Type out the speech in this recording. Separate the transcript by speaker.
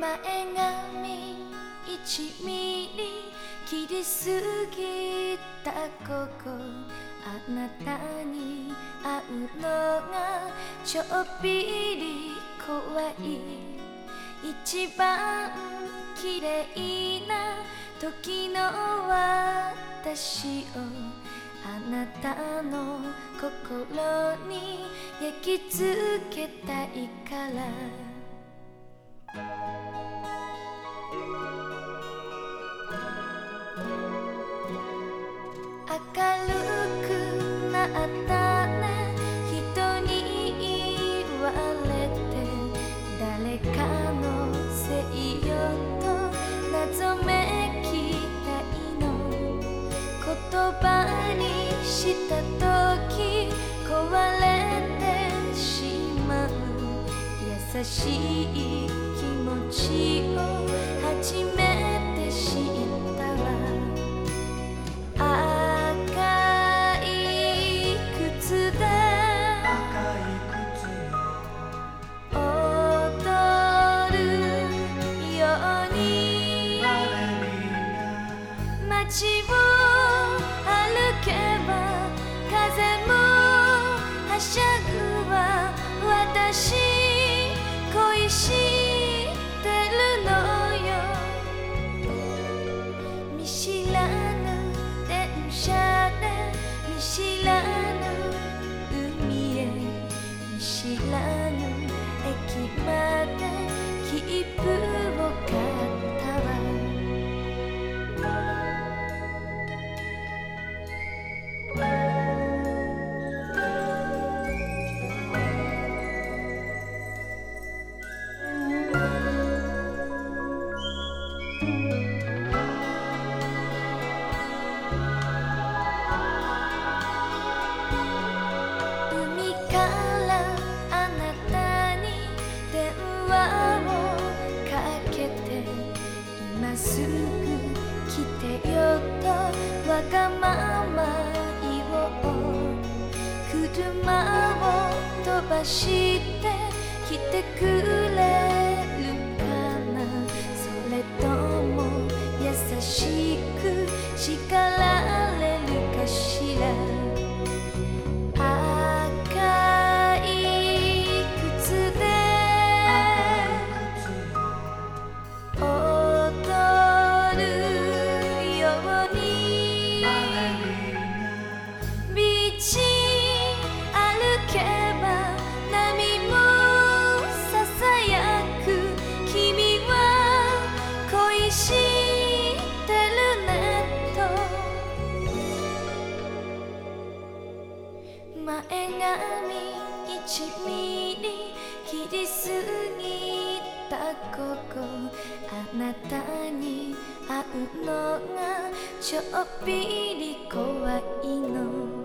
Speaker 1: 前髪1ミリ切りすぎたここあなたに会うのがちょっぴり怖い一番綺麗な時の私をあなたの心に焼き付けたいから。くなったね人に言われて誰かのせいよと謎めきたいの言葉にした時壊れてしまう優しい気持ちを初めて知った知らぬ海へ見知らぬ駅まで切符を買ったわがまま言おう車を飛ばして来てくれるかな？それとも優しく叱られ前髪1ミリ切りすぎたここ。あなたに会うのがちょっぴり怖いの。